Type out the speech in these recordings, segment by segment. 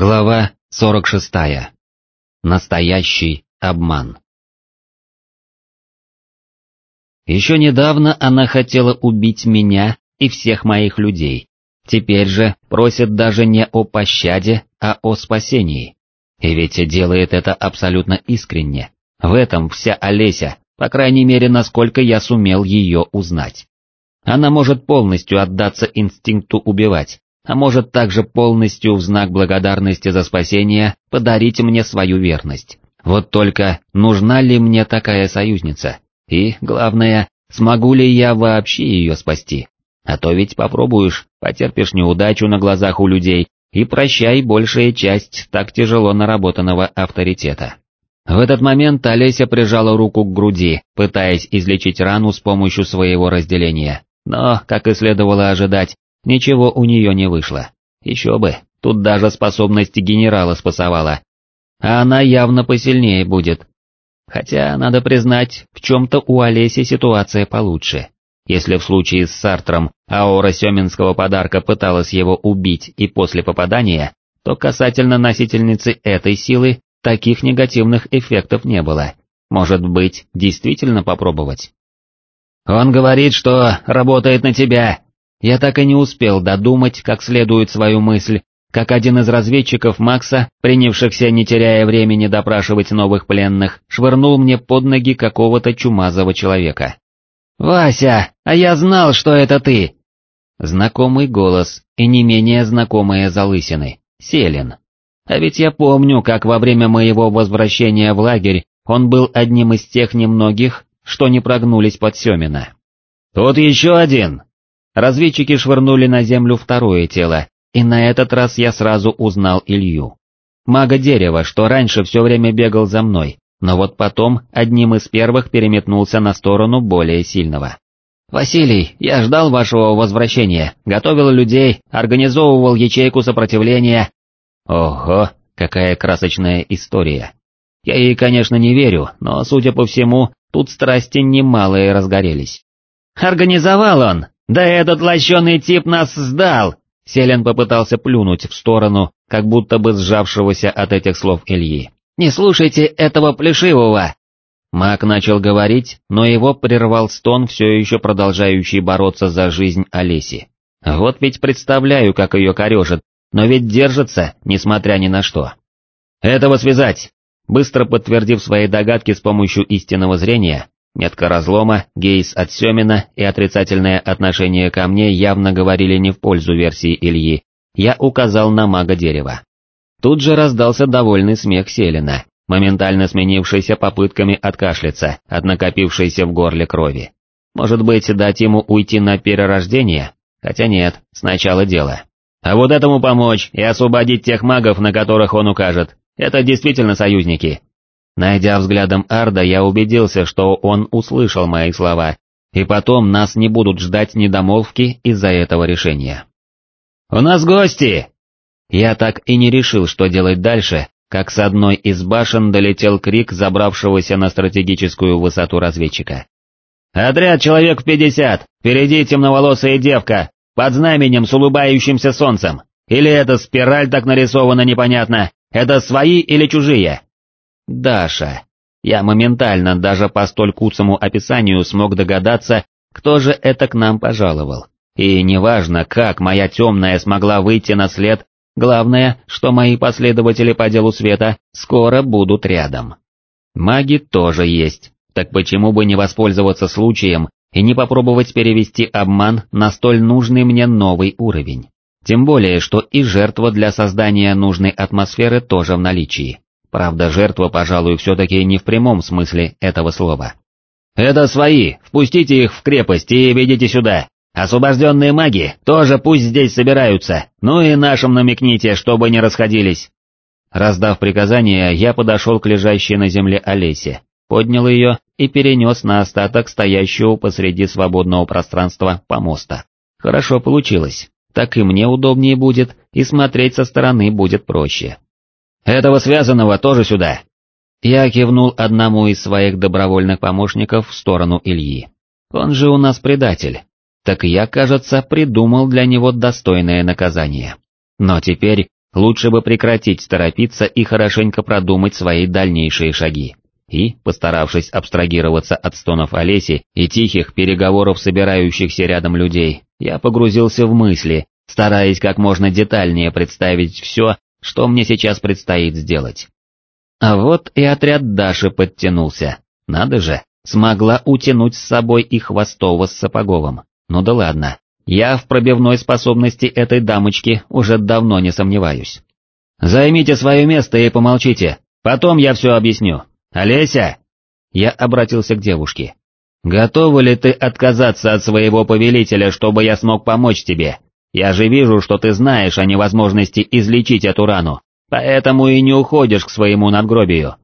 Глава 46. Настоящий обман. Еще недавно она хотела убить меня и всех моих людей. Теперь же просит даже не о пощаде, а о спасении. И ведь делает это абсолютно искренне. В этом вся Олеся, по крайней мере, насколько я сумел ее узнать. Она может полностью отдаться инстинкту убивать, а может также полностью в знак благодарности за спасение подарить мне свою верность. Вот только, нужна ли мне такая союзница? И, главное, смогу ли я вообще ее спасти? А то ведь попробуешь, потерпишь неудачу на глазах у людей, и прощай большая часть так тяжело наработанного авторитета. В этот момент Олеся прижала руку к груди, пытаясь излечить рану с помощью своего разделения, но, как и следовало ожидать, Ничего у нее не вышло. Еще бы, тут даже способности генерала спасовала. А она явно посильнее будет. Хотя, надо признать, в чем-то у Олеси ситуация получше. Если в случае с Сартром аура Семенского подарка пыталась его убить и после попадания, то касательно носительницы этой силы таких негативных эффектов не было. Может быть, действительно попробовать? «Он говорит, что работает на тебя», я так и не успел додумать как следует свою мысль, как один из разведчиков Макса, принявшихся не теряя времени допрашивать новых пленных, швырнул мне под ноги какого-то чумазого человека. «Вася, а я знал, что это ты!» Знакомый голос и не менее знакомые залысины, Селин. А ведь я помню, как во время моего возвращения в лагерь он был одним из тех немногих, что не прогнулись под Семина. «Тут еще один!» Разведчики швырнули на землю второе тело, и на этот раз я сразу узнал Илью. Мага дерева, что раньше все время бегал за мной, но вот потом одним из первых переметнулся на сторону более сильного. «Василий, я ждал вашего возвращения, готовил людей, организовывал ячейку сопротивления». Ого, какая красочная история. Я ей, конечно, не верю, но, судя по всему, тут страсти немалые разгорелись. «Организовал он, «Да этот лощеный тип нас сдал!» Селен попытался плюнуть в сторону, как будто бы сжавшегося от этих слов Ильи. «Не слушайте этого плешивого!» Маг начал говорить, но его прервал стон, все еще продолжающий бороться за жизнь Олеси. Вот ведь представляю, как ее корежит, но ведь держится, несмотря ни на что. «Этого связать!» Быстро подтвердив свои догадки с помощью истинного зрения, Метка разлома, гейс от Семина и отрицательное отношение ко мне явно говорили не в пользу версии Ильи, я указал на мага дерева. Тут же раздался довольный смех Селина, моментально сменившийся попытками откашляться от накопившейся в горле крови. Может быть, дать ему уйти на перерождение? Хотя нет, сначала дело. А вот этому помочь и освободить тех магов, на которых он укажет, это действительно союзники, Найдя взглядом Арда, я убедился, что он услышал мои слова, и потом нас не будут ждать недомолвки из-за этого решения. «У нас гости!» Я так и не решил, что делать дальше, как с одной из башен долетел крик забравшегося на стратегическую высоту разведчика. «Отряд человек в пятьдесят! Впереди темноволосая девка, под знаменем с улыбающимся солнцем! Или это спираль так нарисована непонятно, это свои или чужие?» Даша. Я моментально даже по столь куцому описанию смог догадаться, кто же это к нам пожаловал. И неважно, как моя темная смогла выйти на след, главное, что мои последователи по делу света скоро будут рядом. Маги тоже есть, так почему бы не воспользоваться случаем и не попробовать перевести обман на столь нужный мне новый уровень? Тем более, что и жертва для создания нужной атмосферы тоже в наличии. Правда, жертва, пожалуй, все-таки не в прямом смысле этого слова. «Это свои, впустите их в крепость и ведите сюда. Освобожденные маги тоже пусть здесь собираются, ну и нашим намекните, чтобы не расходились». Раздав приказание, я подошел к лежащей на земле Олесе, поднял ее и перенес на остаток стоящего посреди свободного пространства помоста. Хорошо получилось, так и мне удобнее будет, и смотреть со стороны будет проще. Этого связанного тоже сюда. Я кивнул одному из своих добровольных помощников в сторону Ильи. Он же у нас предатель. Так я, кажется, придумал для него достойное наказание. Но теперь Лучше бы прекратить торопиться и хорошенько продумать свои дальнейшие шаги. И, постаравшись абстрагироваться от стонов Олеси и тихих переговоров собирающихся рядом людей, я погрузился в мысли, стараясь как можно детальнее представить все, что мне сейчас предстоит сделать. А вот и отряд Даши подтянулся. Надо же, смогла утянуть с собой и Хвостова с Сапоговым. Ну да ладно, я в пробивной способности этой дамочки уже давно не сомневаюсь. «Займите свое место и помолчите, потом я все объясню. Олеся!» Я обратился к девушке. «Готова ли ты отказаться от своего повелителя, чтобы я смог помочь тебе? Я же вижу, что ты знаешь о невозможности излечить эту рану, поэтому и не уходишь к своему надгробию.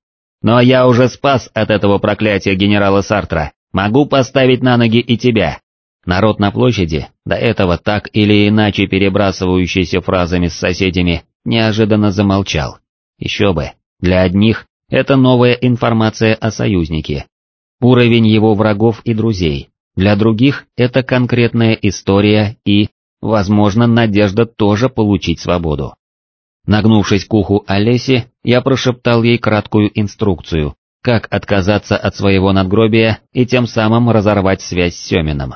Но я уже спас от этого проклятия генерала Сартра, могу поставить на ноги и тебя». Народ на площади, до этого так или иначе перебрасывающийся фразами с соседями, неожиданно замолчал. Еще бы, для одних это новая информация о союзнике, уровень его врагов и друзей, для других это конкретная история и возможно, надежда тоже получить свободу. Нагнувшись к уху Олеси, я прошептал ей краткую инструкцию, как отказаться от своего надгробия и тем самым разорвать связь с Семином.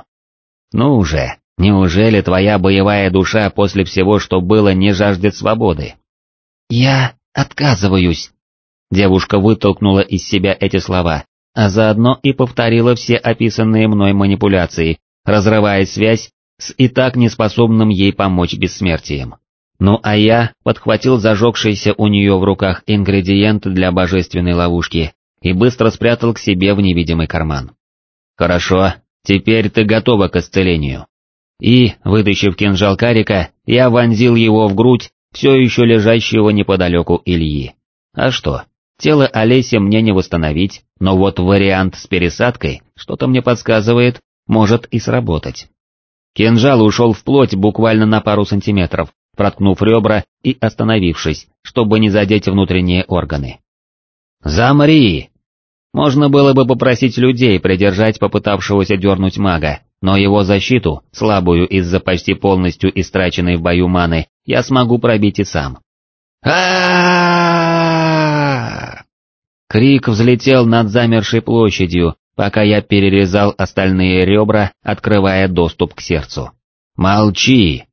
«Ну уже, неужели твоя боевая душа после всего, что было, не жаждет свободы?» «Я отказываюсь», — девушка вытолкнула из себя эти слова, а заодно и повторила все описанные мной манипуляции, разрывая связь с и так неспособным ей помочь бессмертием. Ну а я подхватил зажегшийся у нее в руках ингредиент для божественной ловушки и быстро спрятал к себе в невидимый карман. «Хорошо, теперь ты готова к исцелению». И, вытащив кинжал карика, я вонзил его в грудь все еще лежащего неподалеку Ильи. А что, тело Олеси мне не восстановить, но вот вариант с пересадкой, что-то мне подсказывает, может и сработать. Кинжал ушел вплоть буквально на пару сантиметров, проткнув ребра и остановившись, чтобы не задеть внутренние органы. «Замри!» Можно было бы попросить людей придержать попытавшегося дернуть мага, но его защиту, слабую из-за почти полностью истраченной в бою маны, я смогу пробить и сам. а Крик взлетел над замершей площадью, пока я перерезал остальные ребра, открывая доступ к сердцу. «Молчи!»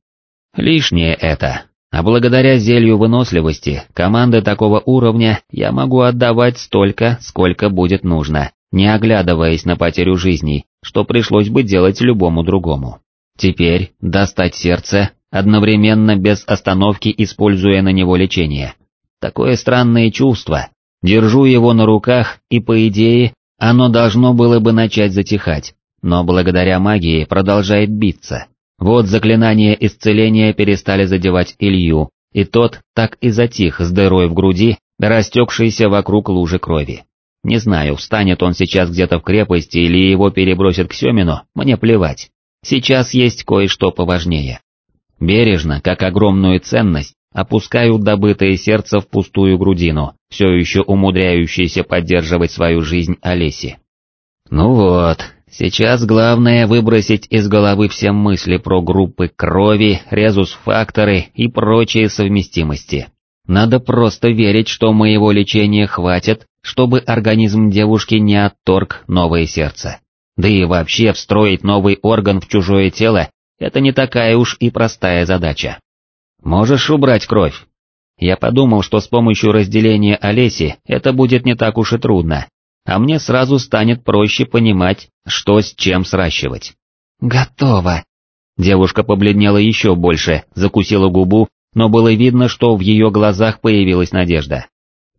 Лишнее это, а благодаря зелью выносливости, команды такого уровня я могу отдавать столько, сколько будет нужно, не оглядываясь на потерю жизней, что пришлось бы делать любому другому. Теперь достать сердце, одновременно без остановки используя на него лечение. Такое странное чувство. Держу его на руках и, по идее, оно должно было бы начать затихать, но благодаря магии продолжает биться. Вот заклинания исцеления перестали задевать Илью, и тот так и затих с дырой в груди, растекшейся вокруг лужи крови. Не знаю, встанет он сейчас где-то в крепости или его перебросят к Семину, мне плевать. Сейчас есть кое-что поважнее. Бережно, как огромную ценность, опускаю добытое сердце в пустую грудину, все еще умудряющейся поддерживать свою жизнь Олеси. Ну вот, сейчас главное выбросить из головы все мысли про группы крови, резус-факторы и прочие совместимости. Надо просто верить, что моего лечения хватит, чтобы организм девушки не отторг новое сердце. Да и вообще встроить новый орган в чужое тело – это не такая уж и простая задача. «Можешь убрать кровь?» Я подумал, что с помощью разделения Олеси это будет не так уж и трудно, а мне сразу станет проще понимать, что с чем сращивать. «Готово!» Девушка побледнела еще больше, закусила губу, но было видно, что в ее глазах появилась надежда.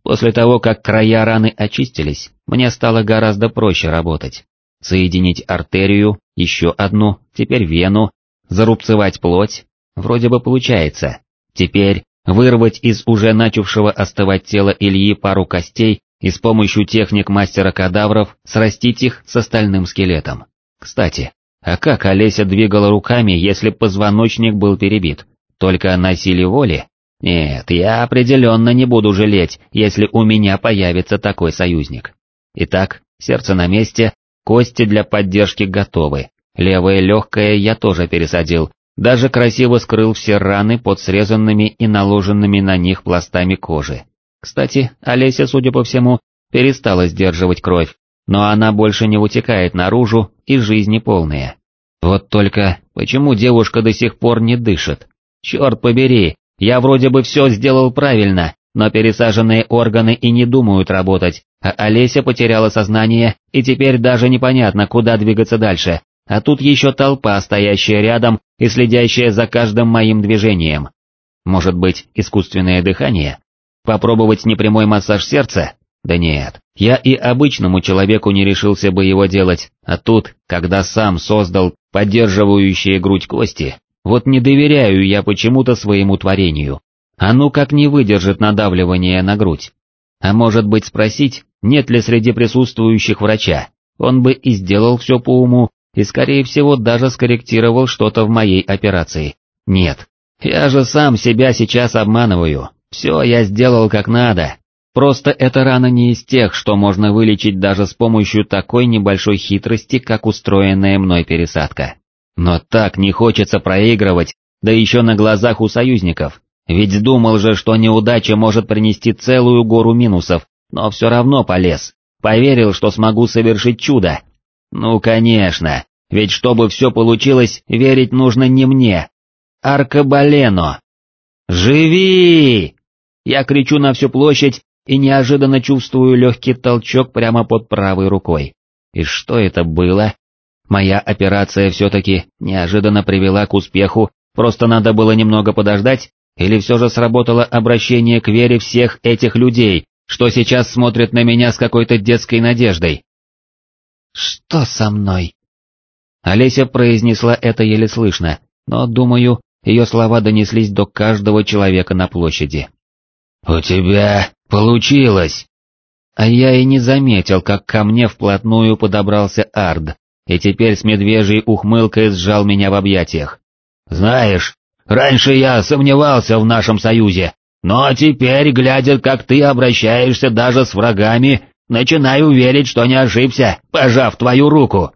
После того, как края раны очистились, мне стало гораздо проще работать. Соединить артерию, еще одну, теперь вену, зарубцевать плоть, Вроде бы получается. Теперь вырвать из уже начавшего остывать тела Ильи пару костей и с помощью техник мастера кадавров срастить их с остальным скелетом. Кстати, а как Олеся двигала руками, если позвоночник был перебит? Только на силе воли? Нет, я определенно не буду жалеть, если у меня появится такой союзник. Итак, сердце на месте, кости для поддержки готовы, левое легкое я тоже пересадил, даже красиво скрыл все раны под срезанными и наложенными на них пластами кожи. Кстати, Олеся, судя по всему, перестала сдерживать кровь, но она больше не утекает наружу и жизни полная. Вот только, почему девушка до сих пор не дышит? Черт побери, я вроде бы все сделал правильно, но пересаженные органы и не думают работать, а Олеся потеряла сознание, и теперь даже непонятно, куда двигаться дальше, а тут еще толпа, стоящая рядом и следящая за каждым моим движением. Может быть, искусственное дыхание? Попробовать непрямой массаж сердца? Да нет, я и обычному человеку не решился бы его делать, а тут, когда сам создал поддерживающие грудь кости, вот не доверяю я почему-то своему творению. А ну как не выдержит надавливание на грудь? А может быть спросить, нет ли среди присутствующих врача? Он бы и сделал все по уму, и скорее всего даже скорректировал что-то в моей операции. Нет, я же сам себя сейчас обманываю, все я сделал как надо. Просто эта рана не из тех, что можно вылечить даже с помощью такой небольшой хитрости, как устроенная мной пересадка. Но так не хочется проигрывать, да еще на глазах у союзников, ведь думал же, что неудача может принести целую гору минусов, но все равно полез. Поверил, что смогу совершить чудо. Ну конечно, ведь чтобы все получилось, верить нужно не мне. Аркабалено! Живи! Я кричу на всю площадь и неожиданно чувствую легкий толчок прямо под правой рукой. И что это было? Моя операция все-таки неожиданно привела к успеху, просто надо было немного подождать, или все же сработало обращение к вере всех этих людей, что сейчас смотрят на меня с какой-то детской надеждой? «Что со мной?» Олеся произнесла это еле слышно, но, думаю, ее слова донеслись до каждого человека на площади. «У тебя получилось!» А я и не заметил, как ко мне вплотную подобрался Ард, и теперь с медвежьей ухмылкой сжал меня в объятиях. «Знаешь, раньше я сомневался в нашем союзе, но теперь, глядя, как ты обращаешься даже с врагами, начинаю верить, что не ошибся, пожав твою руку».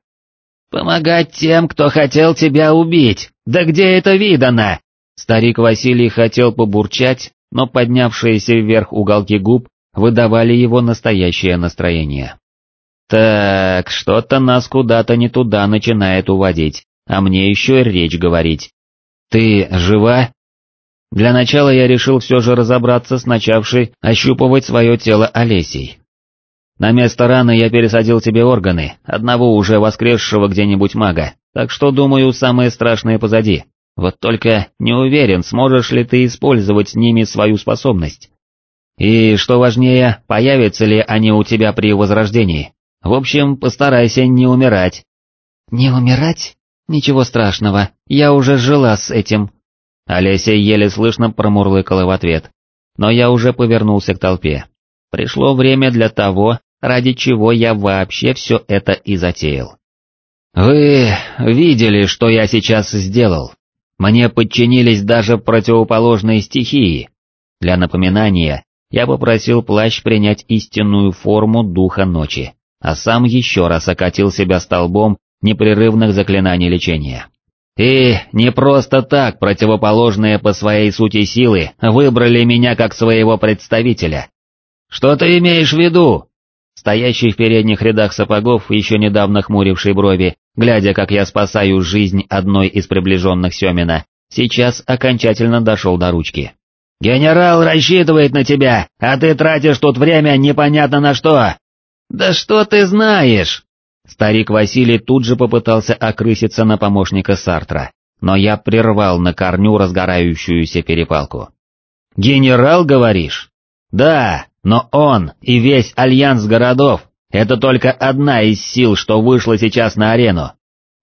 «Помогать тем, кто хотел тебя убить, да где это видано?» Старик Василий хотел побурчать, но поднявшиеся вверх уголки губ выдавали его настоящее настроение. Так, что-то нас куда-то не туда начинает уводить, а мне еще речь говорить. Ты жива? Для начала я решил все же разобраться с начавшей ощупывать свое тело Олесей. На место раны я пересадил тебе органы, одного уже воскресшего где-нибудь мага, так что, думаю, самое страшное позади. Вот только не уверен, сможешь ли ты использовать с ними свою способность. И, что важнее, появятся ли они у тебя при возрождении. В общем, постарайся не умирать. Не умирать? Ничего страшного, я уже жила с этим. Олеся еле слышно промурлыкала в ответ, но я уже повернулся к толпе. Пришло время для того, ради чего я вообще все это и затеял. Вы видели, что я сейчас сделал? Мне подчинились даже противоположные стихии. Для напоминания, я попросил плащ принять истинную форму духа ночи, а сам еще раз окатил себя столбом непрерывных заклинаний лечения. И не просто так противоположные по своей сути силы выбрали меня как своего представителя. Что ты имеешь в виду? Стоящий в передних рядах сапогов, еще недавно хмуривший брови, глядя, как я спасаю жизнь одной из приближенных Семина, сейчас окончательно дошел до ручки. «Генерал рассчитывает на тебя, а ты тратишь тут время непонятно на что!» «Да что ты знаешь?» Старик Василий тут же попытался окрыситься на помощника Сартра, но я прервал на корню разгорающуюся перепалку. «Генерал, говоришь?» «Да, но он и весь альянс городов — это только одна из сил, что вышла сейчас на арену.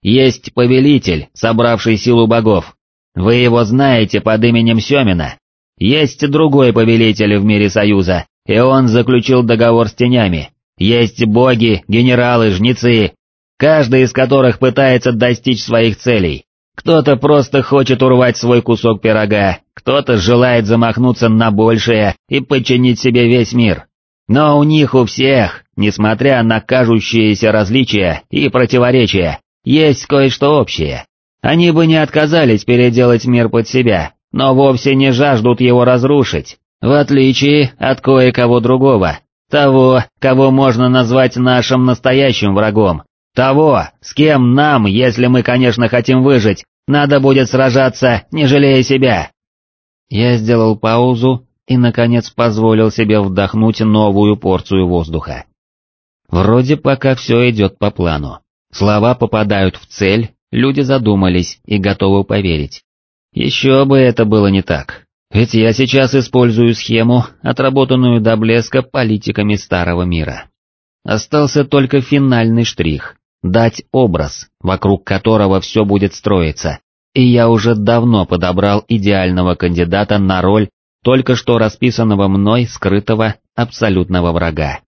Есть повелитель, собравший силу богов. Вы его знаете под именем Семина. Есть другой повелитель в мире Союза, и он заключил договор с тенями. Есть боги, генералы, жнецы, каждый из которых пытается достичь своих целей. Кто-то просто хочет урвать свой кусок пирога, кто-то желает замахнуться на большее и подчинить себе весь мир. Но у них у всех, несмотря на кажущиеся различия и противоречия, есть кое-что общее. Они бы не отказались переделать мир под себя, но вовсе не жаждут его разрушить, в отличие от кое-кого другого, того, кого можно назвать нашим настоящим врагом, того, с кем нам, если мы, конечно, хотим выжить, надо будет сражаться, не жалея себя. Я сделал паузу и, наконец, позволил себе вдохнуть новую порцию воздуха. Вроде пока все идет по плану. Слова попадают в цель, люди задумались и готовы поверить. Еще бы это было не так, ведь я сейчас использую схему, отработанную до блеска политиками старого мира. Остался только финальный штрих — дать образ, вокруг которого все будет строиться, и я уже давно подобрал идеального кандидата на роль только что расписанного мной скрытого абсолютного врага.